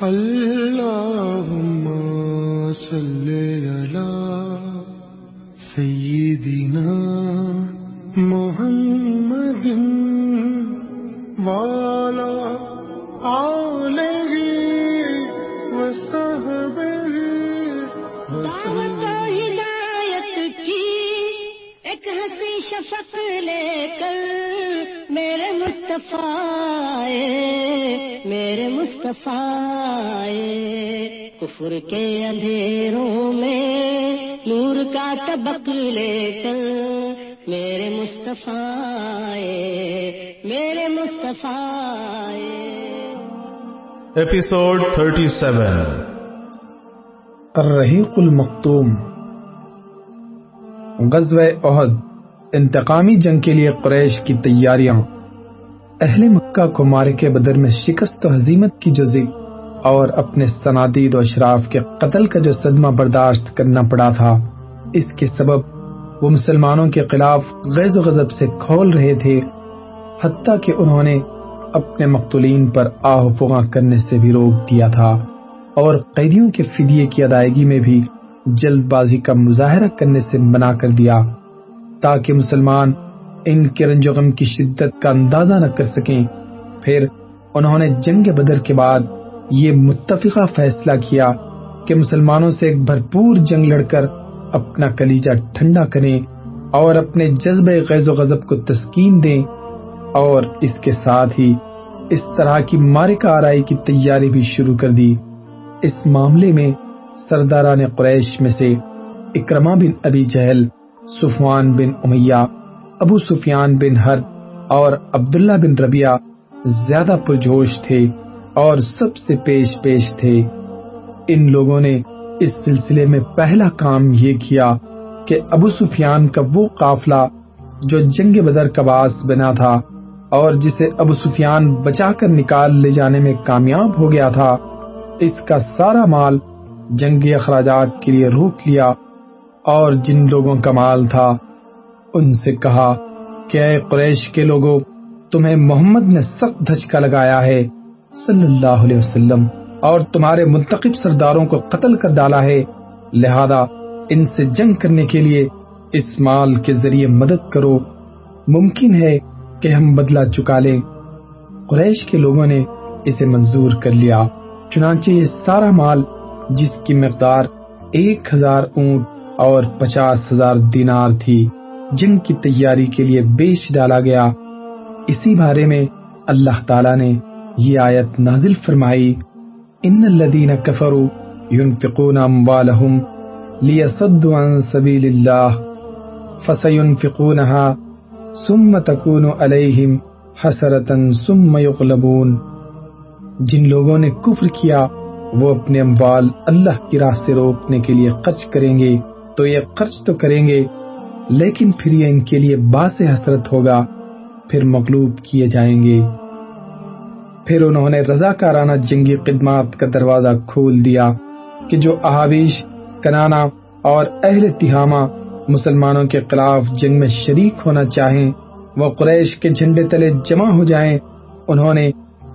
اللهم صل على سيدنا محمد وعلى آله وصحبه دعوت ہدایت کی ایک ہنسی شفق لے کر میرے مصطفیٰ آئے، میرے مصطفیٰ۔ کفر کے اندھیروں میں نور کا طبق لے کر میرے مصطفیٰ میرے مصطفیٰ۔ Episode 37 الرحیق المختوم غزوہ احد انتقامی جنگ کے لیے قریش کی تیاریاں اہل مکہ کو مارکے بدر میں شکست و حزیمت کی جو ذکر اور اپنے صنادید و اشراف کے قتل کا جو صدمہ برداشت کرنا پڑا تھا، اس کے سبب وہ مسلمانوں کے خلاف غیظ و غضب سے کھول رہے تھے، حتیٰ کہ انہوں نے اپنے مقتولین پر آہ و فغاں کرنے سے بھی روک دیا تھا اور قیدیوں کے فدیے کی ادائیگی میں بھی جلد بازی کا مظاہرہ کرنے سے منع کر دیا تاکہ مسلمان ان کے رنج و غم کی شدت کا اندازہ نہ کر سکیں۔ پھر انہوں نے جنگ بدر کے بعد یہ متفقہ فیصلہ کیا کہ مسلمانوں سے ایک بھرپور جنگ لڑ کر اپنا کلیجہ ٹھنڈا کریں اور اپنے جذبہ غیظ و غضب کو تسکین دیں اور اس کے ساتھ ہی اس طرح کی مارکہ آرائی کی تیاری بھی شروع کر دی۔ اس معاملے میں سرداران قریش میں سے اکرما بن ابی جہل، صفوان بن امیہ ابو سفیان بن ہر اور عبداللہ بن ربیہ زیادہ پرجوش تھے اور سب سے پیش پیش تھے۔ ان لوگوں نے اس سلسلے میں پہلا کام یہ کیا کہ ابو سفیان کا وہ قافلہ جو جنگ بدر کا باعث بنا تھا اور جسے ابو سفیان بچا کر نکال لے جانے میں کامیاب ہو گیا تھا، اس کا سارا مال جنگی اخراجات کے لیے روک لیا اور جن لوگوں کا مال تھا ان سے کہا کہ اے قریش کے لوگوں، تمہیں محمد نے سخت دھچکا لگایا ہے۔ صلی اللہ علیہ وسلم، اور تمہارے منتخب سرداروں کو قتل کر ڈالا ہے۔ لہذا ان سے جنگ کرنے کے لیے اس مال کے ذریعے مدد کرو۔ ممکن ہے کہ ہم بدلہ چکا لیں۔ قریش کے لوگوں نے اسے منظور کر لیا۔ چنانچہ یہ سارا مال جس کی مقدار ایک ہزار اونٹ اور پچاس ہزار دینار تھی۔ جن کی تیاری کے لیے بیچ ڈالا گیا۔ اسی بارے میں اللہ تعالی نے یہ آیت نازل فرمائی، ان الذين كفروا ينفقون اموالهم ليصدوا عن سبيل الله فسينفقونها ثم تكون عليهم حسرة ثم يغلبون جن لوگوں نے کفر کیا، وہ اپنے اموال اللہ کی راہ سے روکنے کے لیے خرچ کریں گے، تو یہ خرچ تو کریں گے لیکن پھر یہ ان کے لیے باس حسرت ہوگا، پھر مغلوب کیے جائیں گے۔ پھر انہوں نے رضا کارانہ جنگی خدمات کا دروازہ کھول دیا کہ جو احابیش کنانا اور اہل تہامہ مسلمانوں کے خلاف جنگ میں شریک ہونا چاہیں، وہ قریش کے جھنڈے تلے جمع ہو جائیں، انہوں نے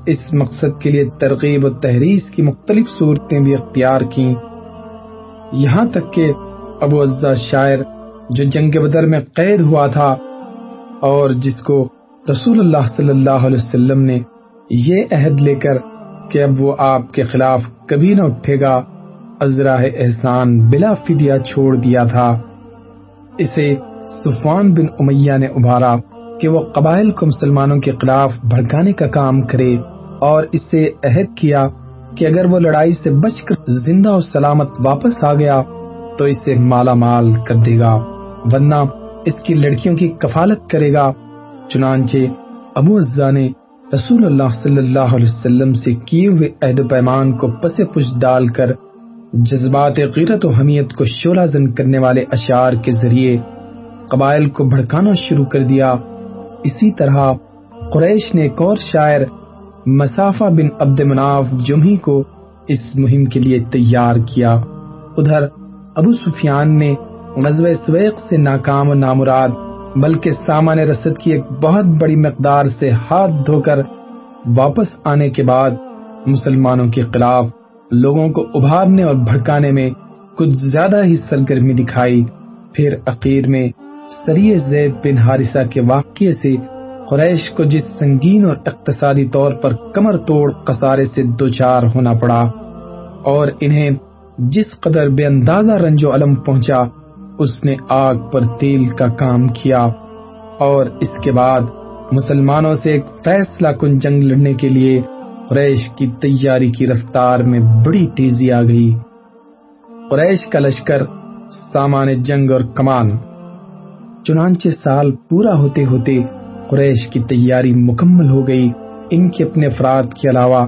اس مقصد کے لیے ترغیب و تحریس کی مختلف صورتیں بھی اختیار کی یہاں تک کہ ابو عزا شاعر جو جنگ بدر میں قید ہوا تھا اور جس کو رسول اللہ صلی اللہ علیہ وسلم نے یہ عہد لے کر کہ اب وہ آپ کے خلاف کبھی نہ اٹھے گا ازراہ احسان بلا فدیہ چھوڑ دیا تھا۔ اسے صفوان بن امیہ نے ابھارا کہ وہ قبائل کو مسلمانوں کے خلاف بھڑکانے کا کام کرے اور اس سے عہد کیا کہ اگر وہ لڑائی سے بچ کر زندہ و سلامت واپس آ گیا تو اسے مالا مال کر دے گا۔ ورنہ اس کی لڑکیوں کی کفالت کرے گا۔ چنانچہ ابو عزا نے رسول اللہ صلی اللہ علیہ وسلم سے کیے ہوئے عہد و پیمان کو پس پش ڈال کر جذبات غیرت و حمیت کو شعلہ زن کرنے والے اشعار کے ذریعے قبائل کو بھڑکانا شروع کر دیا۔ اسی طرح قریش نے ایک اور شاعر مسافہ بن عبد مناف جمہی کو اس مہم کے لیے تیار کیا۔ ادھر ابو سفیان نے غزوہ سویق سے ناکام و نامراد، بلکہ سامان رسد کی ایک بہت بڑی مقدار سے ہاتھ دھو کر واپس آنے کے بعد مسلمانوں کے خلاف لوگوں کو ابھارنے اور بھڑکانے میں کچھ زیادہ ہی سرگرمی دکھائی۔ پھر اخیر میں سری زید بن حارثہ کے واقعے سے قریش کو جس سنگین اور اقتصادی طور پر کمر توڑ قصارے سے دوچار ہونا پڑا اور انہیں جس قدر بے اندازہ رنج و علم پہنچا اس نے آگ پر تیل کا کام کیا اور اس کے بعد مسلمانوں سے ایک فیصلہ کن جنگ لڑنے کے لیے قریش کی تیاری کی رفتار میں بڑی تیزی آ گئی۔ قریش کا لشکر سامان جنگ اور کمان چنانچہ سال پورا ہوتے ہوتے قریش کی تیاری مکمل ہو گئی۔ ان کے اپنے افراد کے علاوہ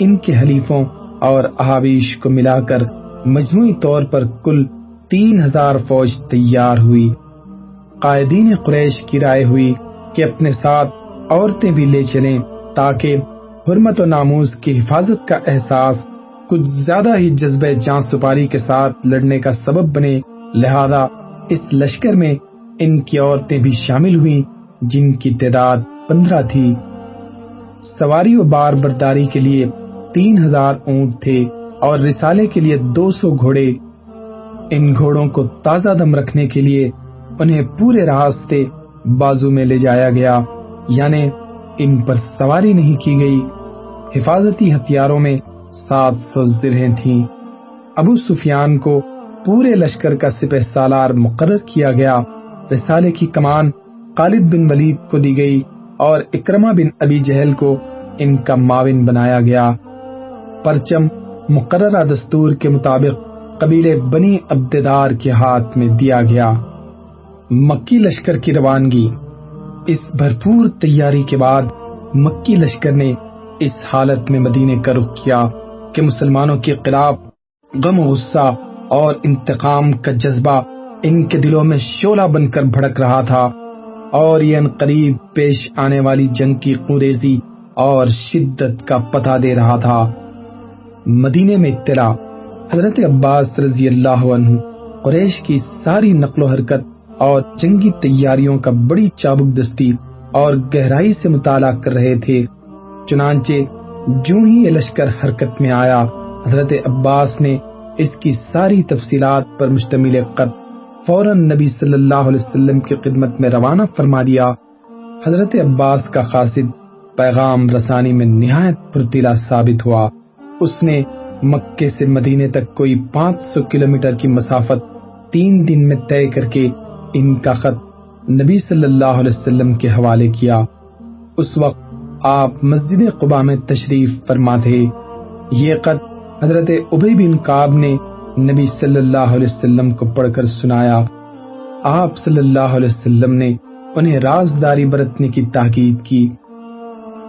ان کے حلیفوں اور احابیش کو ملا کر مجموعی طور پر کل تین ہزار فوج تیار ہوئی۔ قائدین قریش کی رائے ہوئی کہ اپنے ساتھ عورتیں بھی لے چلیں تاکہ حرمت و ناموز کی حفاظت کا احساس کچھ زیادہ ہی جذبہ جان سپاری کے ساتھ لڑنے کا سبب بنے۔ لہذا اس لشکر میں ان کی عورتیں بھی شامل ہوئیں جن کی تعداد پندرہ تھی۔ سواری و بار برداری کے لیے تین ہزار اونٹ تھے اور رسالے کے لیے دو سو گھوڑے۔ ان گھوڑوں کو تازہ دم رکھنے کے لیے انہیں پورے راستے بازو میں لے جایا گیا یعنی ان پر سواری نہیں کی گئی۔ حفاظتی ہتھیاروں میں سات سو زرہیں تھیں۔ ابو سفیان کو پورے لشکر کا سپہ سالار مقرر کیا گیا۔ رسالے کی کمان خالد بن ولید کو دی گئی اور اکرما بن ابی جہل کو ان کا معاون بنایا گیا۔ پرچم مقررہ دستور کے مطابق قبیلے بنی عبددار کے ہاتھ میں دیا گیا مکی لشکر کی روانگی۔ اس بھرپور تیاری کے بعد مکی لشکر نے اس حالت میں مدینے کا رخ کیا کہ مسلمانوں کے خلاف غم و غصہ اور انتقام کا جذبہ ان کے دلوں میں شولہ بن کر بھڑک رہا تھا اور یہ ان قریب پیش آنے والی جنگ کی قریزی اور شدت کا پتہ دے رہا تھا۔ مدینے میں اطلاع حضرت عباس رضی اللہ عنہ قریش کی ساری نقل و حرکت اور جنگی تیاریوں کا بڑی چابک دستی اور گہرائی سے مطالعہ کر رہے تھے۔ چنانچہ جو ہی لشکر حرکت میں آیا، حضرت عباس نے اس کی ساری تفصیلات پر مشتمل خط فوراً نبی صلی اللہ علیہ وسلم کی خدمت میں روانہ فرما دیا۔ حضرت عباس کا قاصد پیغام رسانی میں نہایت پرتیلا ثابت ہوا۔ اس نے مکے سے مدینے تک کوئی پانچ سو کلومیٹر کی مسافت تین دن میں طے کر کے ان کا خط نبی صلی اللہ علیہ وسلم کے حوالے کیا۔ اس وقت آپ مسجد قبا میں تشریف فرما تھے۔ یہ خط حضرت ابی بن کاب نے نبی صلی اللہ علیہ وسلم کو پڑھ کر سنایا۔ آپ صلی اللہ علیہ وسلم نے انہیں رازداری برتنے کی تاکید کی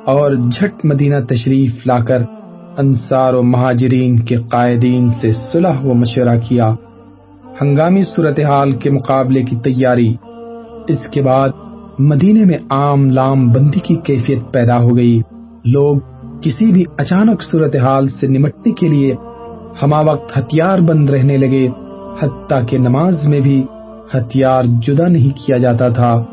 اور جھٹ مدینہ تشریف لا کر انصار و مہاجرین کے قائدین سے صلح و مشورہ کیا۔ ہنگامی صورتحال کے مقابلے کی تیاری۔ اس کے بعد مدینے میں عام لام بندی کی کیفیت پیدا ہو گئی۔ لوگ کسی بھی اچانک صورتحال سے نمٹنے کے لیے ہما وقت ہتھیار بند رہنے لگے، حتیٰ کہ نماز میں بھی ہتھیار جدا نہیں کیا جاتا تھا۔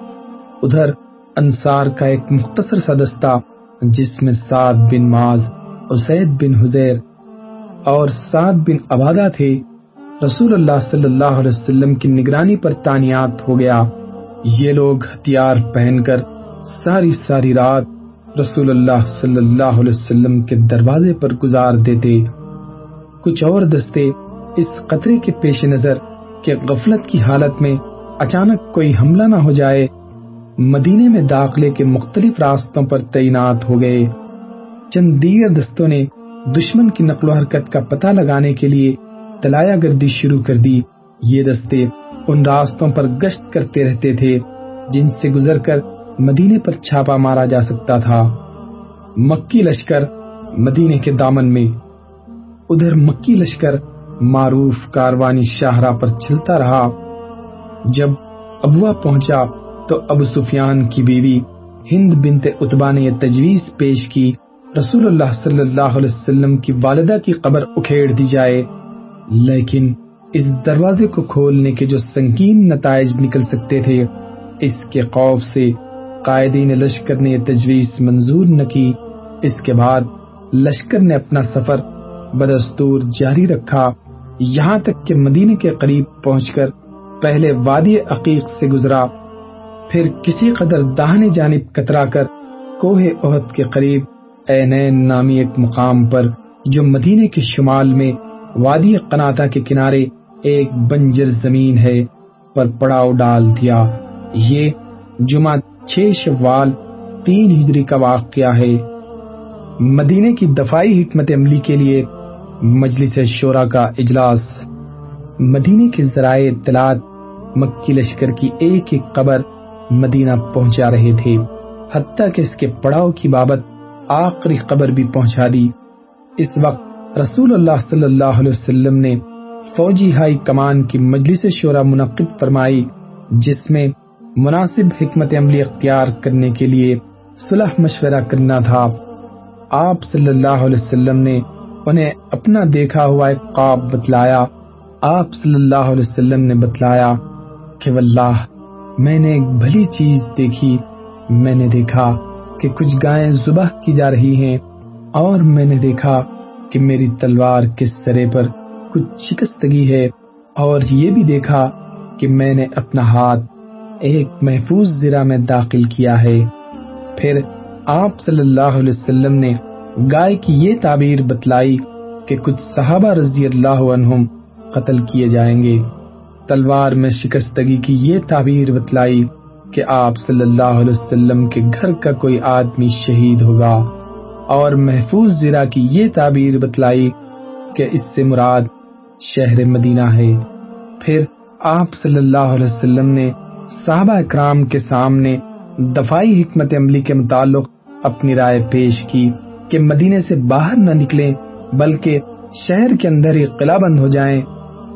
ادھر انصار کا ایک مختصر سا دستہ جس میں سعد بن ماز اسید بن حزیر اور سعد بن عبادہ تھے، رسول اللہ صلی اللہ علیہ وسلم کی نگرانی پر تانیات ہو گیا۔ یہ لوگ ہتھیار پہن کر ساری ساری رات رسول اللہ صلی اللہ علیہ وسلم کے دروازے پر گزار دیتے۔ کچھ اور دستے اس قطرے کے پیش نظر کہ غفلت کی حالت میں اچانک کوئی حملہ نہ ہو جائے، مدینے میں داخلے کے مختلف راستوں پر تعینات ہو گئے۔ چند دیگر دستوں نے دشمن کی نقل و حرکت کا پتہ لگانے کے لیے تلایا گردی شروع کر دی۔ یہ دستے ان راستوں پر گشت کرتے رہتے تھے جن سے گزر کر مدینے پر چھاپا مارا جا سکتا تھا۔ مکی لشکر مدینے کے دامن میں۔ ادھر مکی لشکر معروف کاروانی شاہراہ پر چلتا رہا۔ جب ابوا پہنچا تو ابو سفیان کی بیوی ہند بنت اتبا نے یہ تجویز پیش کی رسول اللہ صلی اللہ علیہ وسلم کی والدہ کی قبر اکھیڑ دی جائے۔ لیکن اس دروازے کو کھولنے کے جو سنگین نتائج نکل سکتے تھے، اس کے خوف سے قائدین لشکر نے یہ تجویز منظور نہ کی۔ اس کے بعد لشکر نے اپنا سفر بدستور جاری رکھا۔ یہاں تک کہ مدینے کے قریب پہنچ کر پہلے وادی عقیق سے گزرا۔ پھر کسی قدر داہنے جانب کترا کر کوہ عہد کے قریب اینین نامی ایک مقام پر جو مدینے کے شمال میں وادی قناتا کے کنارے ایک بنجر زمین ہے، پر پڑاؤ ڈال دیا۔ یہ جمعہ چھ شوال تین ہجری کا واقعہ ہے۔ مدینے کی دفاعی حکمت عملی کے لیے مجلس شورا کا اجلاس۔ مدینے کے ذرائع اطلاعات مکی لشکر کی ایک ایک قبر مدینہ پہنچا رہے تھے۔ حتیٰ کہ اس کے پڑاؤ کی بابت آخری قبر بھی پہنچا دی۔ اس وقت رسول اللہ صلی اللہ علیہ وسلم نے فوجی ہائی کمان کی مجلس شورا منعقد فرمائی، جس میں مناسب حکمت عملی اختیار کرنے کے لیے صلح مشورہ کرنا تھا۔ آپ صلی اللہ علیہ وسلم نے انہیں اپنا دیکھا ہوا ایک خواب بتلایا۔ آپ صلی اللہ علیہ وسلم نے بتلایا کہ واللہ، میں نے ایک بھلی چیز دیکھی، میں نے دیکھا۔ کہ کچھ گائیں زبہ کی جا رہی ہیں اور میں نے دیکھا کہ میری تلوار کے سرے پر کچھ شکستگی ہے اور یہ بھی دیکھا کہ میں نے اپنا ہاتھ ایک محفوظ زرہ میں داخل کیا ہے۔ پھر آپ صلی اللہ علیہ وسلم نے گائے کی یہ تعبیر بتلائی کہ کچھ صحابہ رضی اللہ عنہم قتل کیے جائیں گے۔ تلوار میں شکستگی کی یہ تعبیر بتلائی کہ آپ صلی اللہ علیہ وسلم کے گھر کا کوئی آدمی شہید ہوگا اور محفوظ زرا کی یہ تعبیر بتلائی کہ اس سے مراد شہر مدینہ ہے۔ پھر آپ صلی اللہ علیہ وسلم نے صحابہ اکرام کے سامنے دفاعی حکمت عملی کے متعلق اپنی رائے پیش کی کہ مدینے سے باہر نہ نکلیں، بلکہ شہر کے اندر ہی قلعہ بند ہو جائیں۔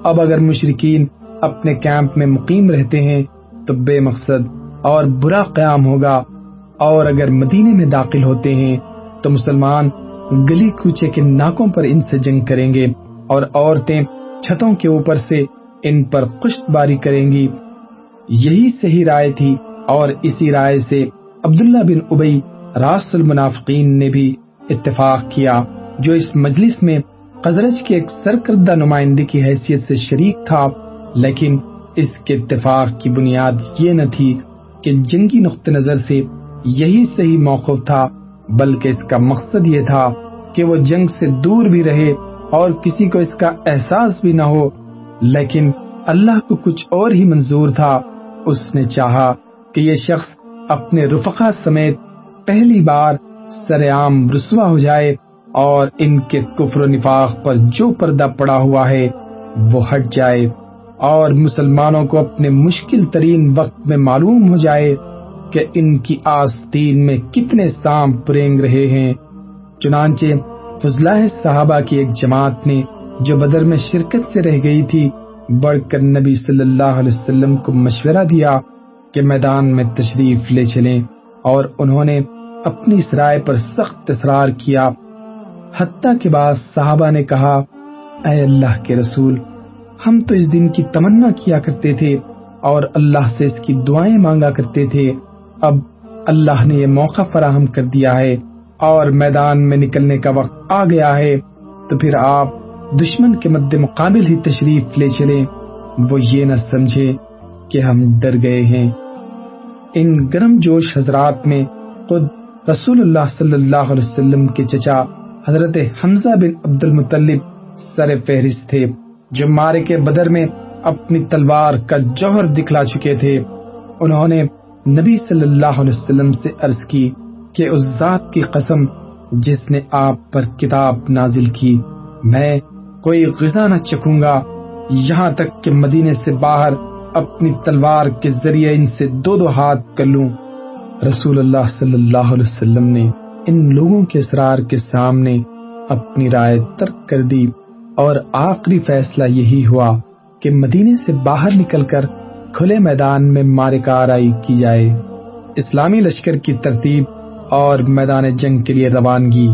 اب اگر مشرقین اپنے کیمپ میں مقیم رہتے ہیں تو بے مقصد اور برا قیام ہوگا۔ اور اگر مدینے میں داخل ہوتے ہیں، تو مسلمان گلی کوچے کے ناکوں پر ان سے جنگ کریں گے اور عورتیں چھتوں کے اوپر سے ان پر کشت باری کریں گی۔ یہی صحیح رائے تھی اور اسی رائے سے عبداللہ بن ابئی راس المنافقین نے بھی اتفاق کیا، جو اس مجلس میں قزرج کے ایک سرکردہ نمائندے کی حیثیت سے شریک تھا، لیکن اس کے اتفاق کی بنیاد یہ نہ تھی کہ جنگی نقطہ نظر سے یہی صحیح موقف تھا، بلکہ اس کا مقصد یہ تھا کہ وہ جنگ سے دور بھی رہے اور کسی کو اس کا احساس بھی نہ ہو۔ لیکن اللہ کو کچھ اور ہی منظور تھا۔ اس نے چاہا کہ یہ شخص اپنے رفقا سمیت پہلی بار سر عام رسوا ہو جائے اور ان کے کفر و نفاق پر جو پردہ پڑا ہوا ہے، وہ ہٹ جائے۔ اور مسلمانوں کو اپنے مشکل ترین وقت میں معلوم ہو جائے کہ ان کی آستین میں کتنے سام پرینگ رہے ہیں۔ چنانچہ فضلہ صحابہ کی ایک جماعت نے جو بدر میں شرکت سے رہ گئی تھی، بڑھ کر نبی صلی اللہ علیہ وسلم کو مشورہ دیا کہ میدان میں تشریف لے چلیں اور انہوں نے اپنی اس رائے پر سخت اصرار کیا۔ حتیٰ کے بعد صحابہ نے کہا، اے اللہ کے رسول ہم تو اس دن کی تمنا کیا کرتے تھے اور اللہ سے اس کی دعائیں مانگا کرتے تھے۔ اب اللہ نے یہ موقع فراہم کر دیا ہے اور میدان میں نکلنے کا وقت آ گیا ہے۔ تو پھر آپ دشمن کے مد مقابل ہی تشریف لے چلیں۔ وہ یہ نہ سمجھے کہ ہم ڈر گئے ہیں۔ ان گرم جوش حضرات میں خود رسول اللہ صلی اللہ علیہ وسلم کے چچا حضرت حمزہ بن عبد المطلب سر فہرست تھے۔ جو مارے کے بدر میں اپنی تلوار کا جوہر دکھلا چکے تھے، انہوں نے نبی صلی اللہ علیہ وسلم سے عرض کی کہ اس ذات کی قسم جس نے آپ پر کتاب نازل کی، میں کوئی غذا نہ چکوں گا۔ یہاں تک کہ مدینے سے باہر اپنی تلوار کے ذریعے ان سے دو دو ہاتھ کر لوں۔ رسول اللہ صلی اللہ علیہ وسلم نے ان لوگوں کے اسرار کے سامنے اپنی رائے ترک کر دی۔ اور آخری فیصلہ یہی ہوا کہ مدینے سے باہر نکل کر کھلے میدان میں مارکا آرائی کی جائے۔ اسلامی لشکر کی ترتیب اور میدان جنگ کے لیے روانگی۔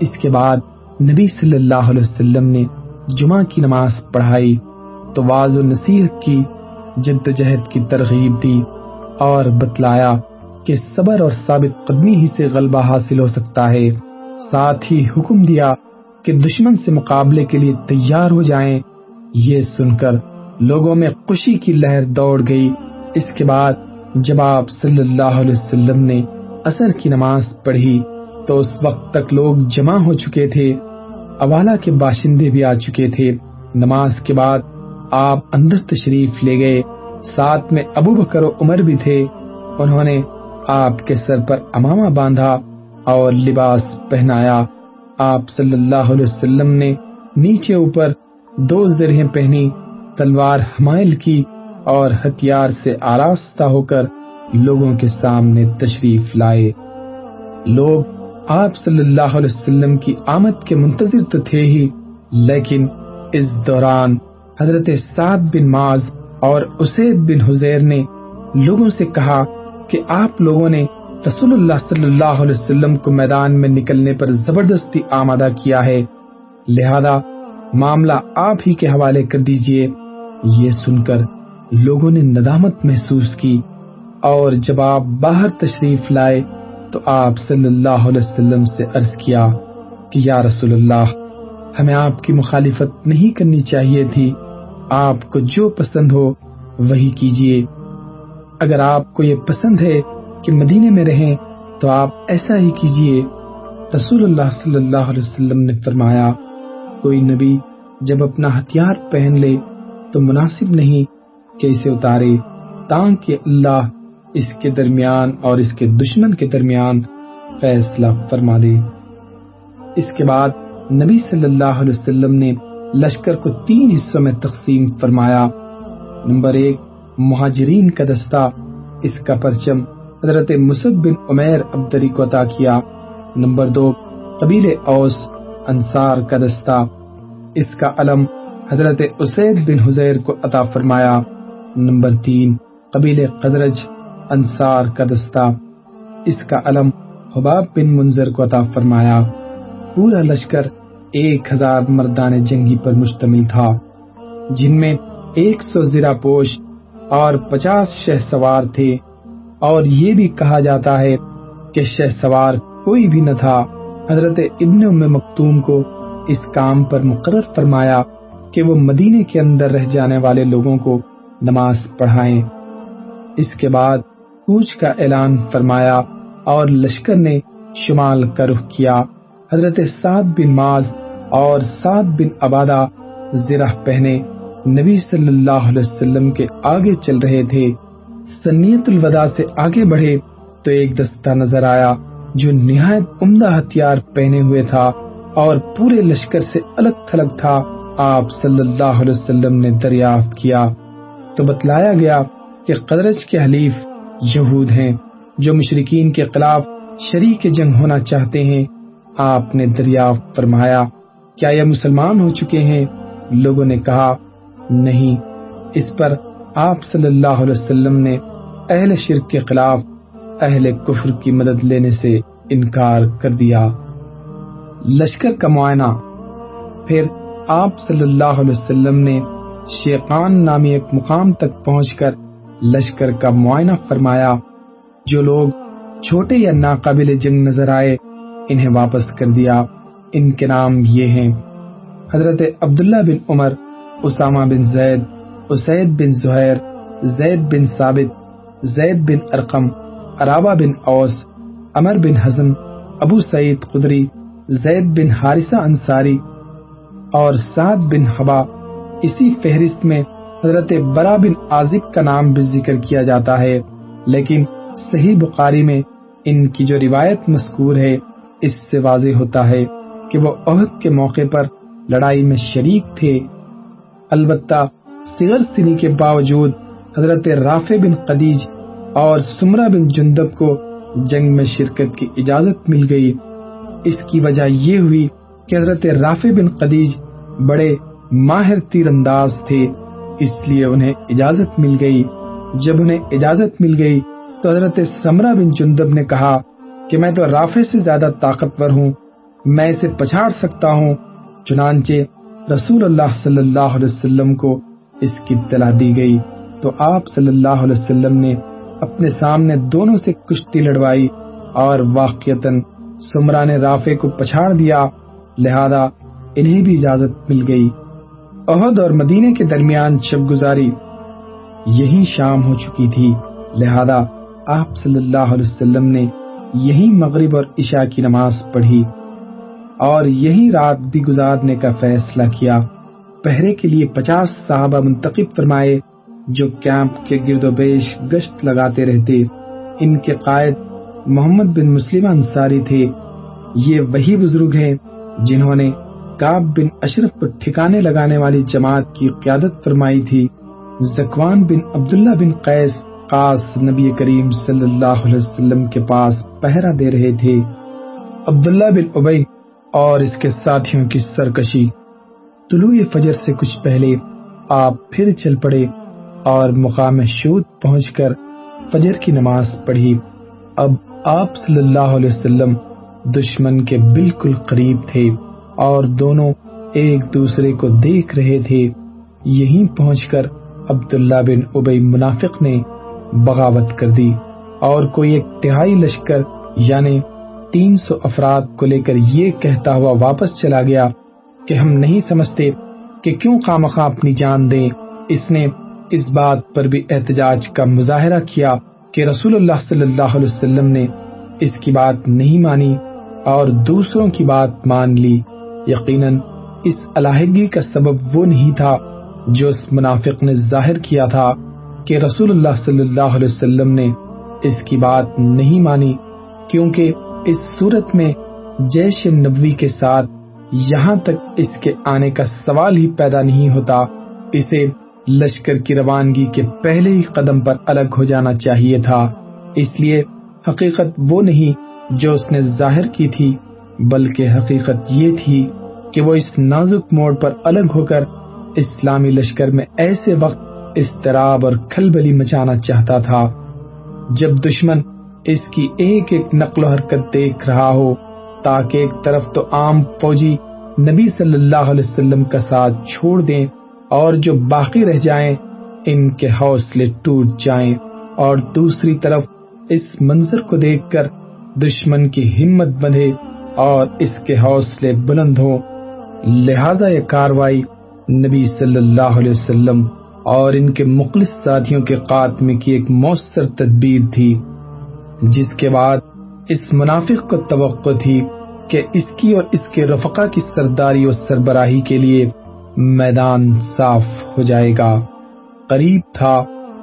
اس کے بعد نبی صلی اللہ علیہ وسلم نے جمعہ کی نماز پڑھائی تو واض و نصیحت کی جد جہد کی ترغیب دی اور بتلایا کہ صبر اور ثابت قدمی ہی سے غلبہ حاصل ہو سکتا ہے۔ ساتھ ہی حکم دیا کہ دشمن سے مقابلے کے لیے تیار ہو جائیں۔ یہ سن کر لوگوں میں خوشی کی لہر دوڑ گئی۔ اس کے بعد جب آپ صلی اللہ علیہ وسلم نے اثر کی نماز پڑھی تو اس وقت تک لوگ جمع ہو چکے تھے۔ اوالا کے باشندے بھی آ چکے تھے۔ نماز کے بعد آپ اندر تشریف لے گئے۔ ساتھ میں ابو بکر و عمر بھی تھے۔ انہوں نے آپ کے سر پر امامہ باندھا اور لباس پہنایا۔ آپ صلی اللہ علیہ وسلم نے نیچے اوپر دو زرہیں پہنی، تلوار حمائل کی اور ہتھیار سے آراستہ ہو کر لوگوں کے سامنے تشریف لائے۔ لوگ آپ صلی اللہ علیہ وسلم کی آمد کے منتظر تو تھے ہی، لیکن اس دوران حضرت سعد بن ماز اور اسید بن حزیر نے لوگوں سے کہا کہ آپ لوگوں نے رسول اللہ صلی اللہ علیہ وسلم کو میدان میں نکلنے پر زبردستی آمادہ کیا ہے۔ لہذا معاملہ آپ ہی کے حوالے کر دیجیے۔ یہ سن کر لوگوں نے ندامت محسوس کی اور جب آپ باہر تشریف لائے تو آپ صلی اللہ علیہ وسلم سے عرض کیا کہ یا رسول اللہ، ہمیں آپ کی مخالفت نہیں کرنی چاہیے تھی۔ آپ کو جو پسند ہو وہی کیجیے۔ اگر آپ کو یہ پسند ہے کہ مدینے میں رہیں تو آپ ایسا ہی کیجیے، رسول اللہ صلی اللہ علیہ وسلم نے فرمایا، کوئی نبی جب اپنا ہتھیار پہن لے تو مناسب نہیں کہ اسے اتارے، تاکہ اللہ اس کے درمیان اور اس کے دشمن کے درمیان فیصلہ فرما دے۔ اس کے بعد نبی صلی اللہ علیہ وسلم نے لشکر کو تین حصوں میں تقسیم فرمایا۔ نمبر ایک، مہاجرین کا دستہ، اس کا پرچم حضرت مصب بن عمیر عبدری کو عطا کیا۔ نمبر دو، قبیل اوس، انصار کا دستہ۔ اس کا علم حضرت اسید بن حزیر کو عطا فرمایا۔ نمبر تین، قبیل قدرج، انصار کا دستہ۔ اس کا علم حباب بن منظر کو عطا فرمایا۔ پورا لشکر ایک ہزار مردان جنگی پر مشتمل تھا، جن میں ایک سو زیرہ پوش اور پچاس شہ سوار تھے۔ اور یہ بھی کہا جاتا ہے کہ شہ سوار کوئی بھی نہ تھا۔ حضرت ابن ام مکتوم کو اس کام پر مقرر فرمایا کہ وہ مدینے کے اندر رہ جانے والے لوگوں کو نماز پڑھائیں۔ اس کے بعد کوچ کا اعلان فرمایا اور لشکر نے شمال کا رخ کیا۔ حضرت سعد بن ماز اور سعد بن عبادہ زرہ پہنے نبی صلی اللہ علیہ وسلم کے آگے چل رہے تھے۔ سنیت الوداع سے آگے بڑھے تو ایک دستہ نظر آیا جو نہایت عمدہ ہتھیار پہنے ہوئے تھا اور پورے لشکر سے الگ تھلگ تھا۔ آپ صلی اللہ علیہ وسلم نے دریافت کیا۔ تو بتلایا گیا کہ قدرج کے حلیف یہود ہیں جو مشرقین کے خلاف شریک جنگ ہونا چاہتے ہیں۔ آپ نے دریافت فرمایا، کیا یہ مسلمان ہو چکے ہیں؟ لوگوں نے کہا، نہیں، اس پر آپ صلی اللہ علیہ وسلم نے اہل شرک کے خلاف اہل کفر کی مدد لینے سے انکار کر دیا۔ لشکر کا معائنہ۔ پھر آپ صلی اللہ علیہ وسلم نے شیقان نامی ایک مقام تک پہنچ کر لشکر کا معائنہ فرمایا۔ جو لوگ چھوٹے یا ناقابل جنگ نظر آئے، انہیں واپس کر دیا۔ ان کے نام یہ ہیں حضرت عبداللہ بن عمر، اسامہ بن زید اسید بن زہیر، زید بن ثابت، زید بن ارقم، عرابہ بن اوس، عمر بن حزم، ابو سعید قدری، زید بن حارثہ انصاری اور سعد بن حبا۔ اسی فہرست میں حضرت برا بن عازب کا نام بھی ذکر کیا جاتا ہے، لیکن صحیح بخاری میں ان کی جو روایت مذکور ہے، اس سے واضح ہوتا ہے کہ وہ عہد کے موقع پر لڑائی میں شریک تھے۔ البتہ صغر سنی کے باوجود حضرت رافع بن قدیج اور سمرہ بن جندب کو جنگ میں شرکت کی اجازت مل گئی۔ اس کی وجہ یہ ہوئی کہ حضرت رافع بن قدیج بڑے ماہر تیر انداز تھے، اس لیے انہیں اجازت مل گئی۔ جب انہیں اجازت مل گئی تو حضرت سمرہ بن جندب نے کہا کہ میں تو رافع سے زیادہ طاقتور ہوں، میں اسے پچھاڑ سکتا ہوں، چنانچہ رسول اللہ صلی اللہ علیہ وسلم کو اس کی اطلاع دی گئی تو آپ صلی اللہ علیہ وسلم نے اپنے سامنے دونوں سے کشتی لڑوائی اور واقعتاً سمرا نے رافع کو پچھاڑ دیا۔ لہذا انہیں بھی اجازت مل گئی۔ عہد اور مدینے کے درمیان شب گزاری یہی شام ہو چکی تھی۔ لہذا آپ صلی اللہ علیہ وسلم نے یہی مغرب اور عشاء کی نماز پڑھی اور یہی رات بھی گزارنے کا فیصلہ کیا۔ پہرے کے لیے پچاس صحابہ منتخب فرمائے، جو کیمپ کے گرد و بیش گشت لگاتے رہتے۔ ان کے قائد محمد بن مسلم انصاری تھے۔ یہ وہی بزرگ ہیں جنہوں نے کاب بن اشرف پر ٹھکانے لگانے والی جماعت کی قیادت فرمائی تھی۔ زکوان بن عبداللہ بن قیس قاس نبی کریم صلی اللہ علیہ وسلم کے پاس پہرا دے رہے تھے۔ عبداللہ بن ابئی اور اس کے ساتھیوں کی سرکشی۔ طلوع فجر سے کچھ پہلے آپ پھر چل پڑے اور مقام شود پہنچ کر فجر کی نماز پڑھی۔ اب آپ صلی اللہ علیہ وسلم دشمن کے بالکل قریب تھے اور دونوں ایک دوسرے کو دیکھ رہے تھے۔ یہیں پہنچ کر عبداللہ بن ابئی منافق نے بغاوت کر دی اور کوئی ایک تہائی لشکر یعنی تین سو افراد کو لے کر یہ کہتا ہوا واپس چلا گیا۔ کہ ہم نہیں سمجھتے کہ کیوں خامخواہ اپنی جان دیں۔ اس نے اس بات پر بھی احتجاج کا مظاہرہ کیا کہ رسول اللہ صلی اللہ علیہ وسلم نے اس کی بات نہیں مانی اور دوسروں کی بات مان لی۔ یقیناً اس علیحدگی کا سبب وہ نہیں تھا جو اس منافق نے ظاہر کیا تھا کہ رسول اللہ صلی اللہ علیہ وسلم نے اس کی بات نہیں مانی، کیونکہ اس صورت میں جیش نبوی کے ساتھ یہاں تک اس کے آنے کا سوال ہی پیدا نہیں ہوتا، اسے لشکر کی روانگی کے پہلے ہی قدم پر الگ ہو جانا چاہیے تھا۔ اس لیے حقیقت وہ نہیں جو اس نے ظاہر کی تھی، بلکہ حقیقت یہ تھی کہ وہ اس نازک موڑ پر الگ ہو کر اسلامی لشکر میں ایسے وقت استراب اور کھلبلی مچانا چاہتا تھا۔ جب دشمن اس کی ایک ایک نقل و حرکت دیکھ رہا ہو تاکہ ایک طرف تو عام فوجی نبی صلی اللہ علیہ وسلم کا ساتھ چھوڑ دیں اور جو باقی رہ جائیں، ان کے حوصلے ٹوٹ جائیں۔ اور دوسری طرف اس منظر کو دیکھ کر دشمن کی ہمت بندھے اور اس کے حوصلے بلند ہو لہذا یہ کاروائی نبی صلی اللہ علیہ وسلم اور ان کے مخلص ساتھیوں کے خاتمے کی ایک مؤثر تدبیر تھی، جس کے بعد اس منافق کو توقع تھی کہ اس کی اور اس کے رفقا کی سرداری اور سربراہی کے لیے میدان صاف ہو جائے گا۔ قریب تھا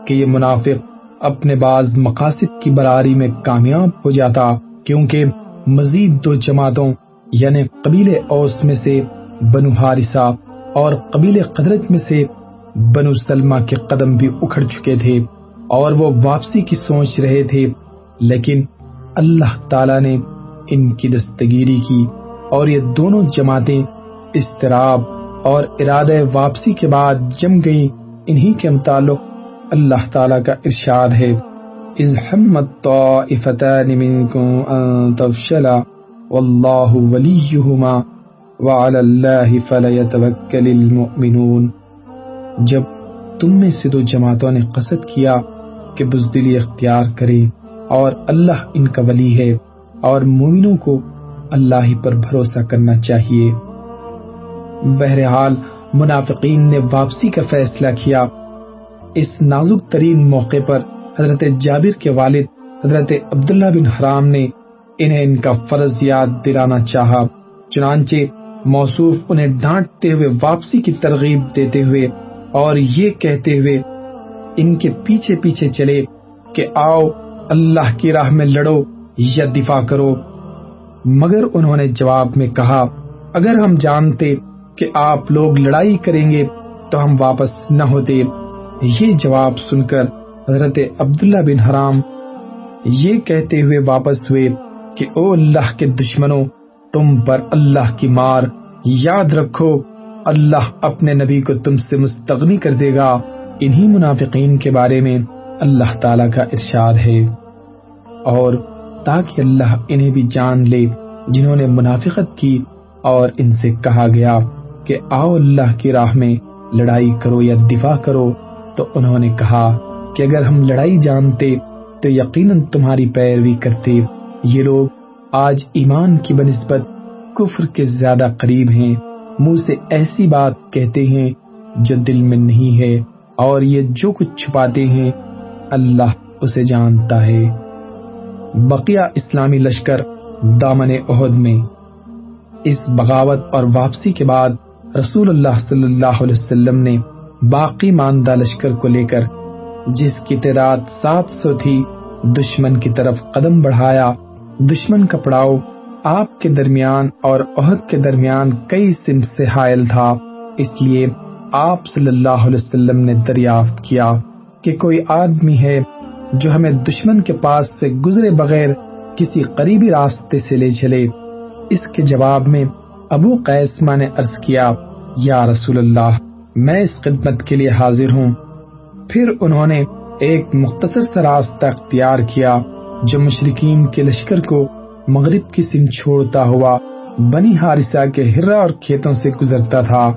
کہ یہ منافق اپنے بعض مقاصد کی براری میں کامیاب ہو جاتا، کیونکہ مزید دو جماعتوں یعنی قبیل اوس میں سے بنو حارثہ اور قبیل قدرت میں سے بنو سلمہ کے قدم بھی اکھڑ چکے تھے اور وہ واپسی کی سوچ رہے تھے، لیکن اللہ تعالی نے ان کی دستگیری کی اور یہ دونوں جماعتیں استراب اور ارادہ واپسی کے بعد جم گئی انہی کے متعلق اللہ تعالی کا ارشاد ہے۔ اذ حمت طائفتان منکم ان تفشلا واللہ ولیہما وعلى اللہ فلیتوکل المؤمنون۔ جب تم میں سے دو جماعتوں نے قصد کیا کہ بزدلی اختیار کرے اور اللہ ان کا ولی ہے اور مومنوں کو اللہ ہی پر بھروسہ کرنا چاہیے۔ بہرحال، منافقین نے واپسی کا فیصلہ کیا۔ اس نازک ترین موقع پر حضرت جابر کے والد، حضرت عبداللہ بن حرام نے انہیں ان کا فرض یاد دلانا چاہا، چنانچہ موصوف انہیں ڈانٹتے ہوئے واپسی کی ترغیب دیتے ہوئے اور یہ کہتے ہوئے ان کے پیچھے پیچھے چلے کہ آؤ اللہ کی راہ میں لڑو یا دفاع کرو۔ مگر انہوں نے جواب میں کہا، اگر ہم جانتے کہ آپ لوگ لڑائی کریں گے تو ہم واپس نہ ہوتے۔ یہ جواب سن کر حضرت عبداللہ بن حرام یہ کہتے ہوئے واپس ہوئے کہ، او اللہ کے دشمنوں، تم پر اللہ کی مار۔ یاد رکھو، اللہ اپنے نبی کو تم سے مستغنی کر دے گا۔ انہی منافقین کے بارے میں اللہ تعالی کا ارشاد ہے اور تاکہ اللہ انہیں بھی جان لے جنہوں نے منافقت کی اور ان سے کہا گیا کہ آؤ اللہ کی راہ میں لڑائی کرو یا دفاع کرو، تو انہوں نے کہا کہ اگر ہم لڑائی جانتے تو یقیناً تمہاری پیروی کرتے۔ یہ لوگ آج ایمان کی بنسبت کفر کے زیادہ قریب ہیں۔ منہ سے ایسی بات کہتے ہیں جو دل میں نہیں ہے اور یہ جو کچھ چھپاتے ہیں اللہ اسے جانتا ہے۔ بقیہ اسلامی لشکر دامن عہد میں۔ اس بغاوت اور واپسی کے بعد رسول اللہ صلی اللہ علیہ وسلم نے باقی ماندہ لشکر کو لے کر جس کی تعداد سات سو تھی، دشمن کی طرف قدم بڑھایا۔ دشمن کا پڑاؤ آپ کے درمیان اور عہد کے درمیان کئی سمت سے حائل تھا۔ اس لیے آپ صلی اللہ علیہ وسلم نے دریافت کیا۔ کہ کوئی آدمی ہے جو ہمیں دشمن کے پاس سے گزرے بغیر کسی قریبی راستے سے لے چلے۔ اس کے جواب میں ابو قیسما نے عرض کیا، یا رسول اللہ، میں اس خدمت کے لیے حاضر ہوں۔ پھر انہوں نے ایک مختصر سا راستہ اختیار کیا، جو مشرقین کے لشکر کو مغرب کی سم چھوڑتا ہوا بنی حارثہ کے ہرا اور کھیتوں سے گزرتا تھا۔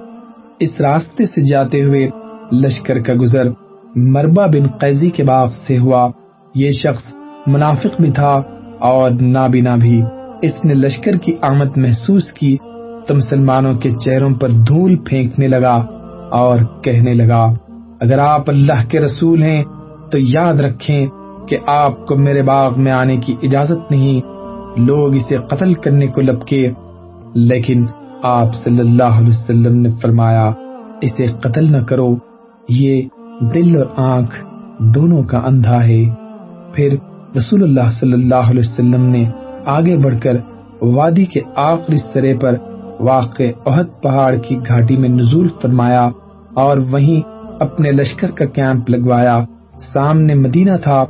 اس راستے سے جاتے ہوئے لشکر کا گزر مربا بن قیزی کے باغ سے ہوا۔ یہ شخص منافق بھی تھا اور نابینا بھی۔ اس نے لشکر کی آمد محسوس کی۔ تو مسلمانوں کے چہروں پر دھول پھینکنے لگا اور کہنے لگا، اگر آپ اللہ کے رسول ہیں تو یاد رکھیں کہ آپ کو میرے باغ میں آنے کی اجازت نہیں۔ لوگ اسے قتل کرنے کو لپکے، لیکن آپ صلی اللہ علیہ وسلم نے فرمایا، اسے قتل نہ کرو۔ یہ دل اور آنکھ دونوں کا اندھا ہے۔ پھر رسول اللہ صلی اللہ علیہ وسلم نے آگے بڑھ کر وادی کے آخری سرے پر واقع عہد پہاڑ کی گھاٹی میں نزول فرمایا اور وہیں اپنے لشکر کا کیمپ لگوایا۔ سامنے مدینہ تھا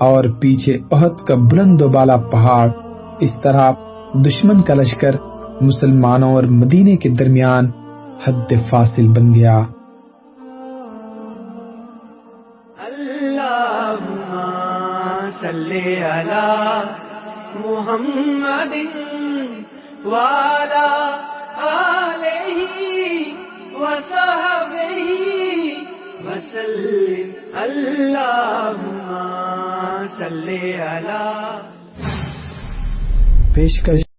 اور پیچھے عہد کا بلند و بالا پہاڑ۔ اس طرح دشمن کا لشکر مسلمانوں اور مدینے کے درمیان حد فاصل بن گیا۔ صلی علی محمد والا علیہ وصحبہ وسلم. اللہم صلی علی. پیشکش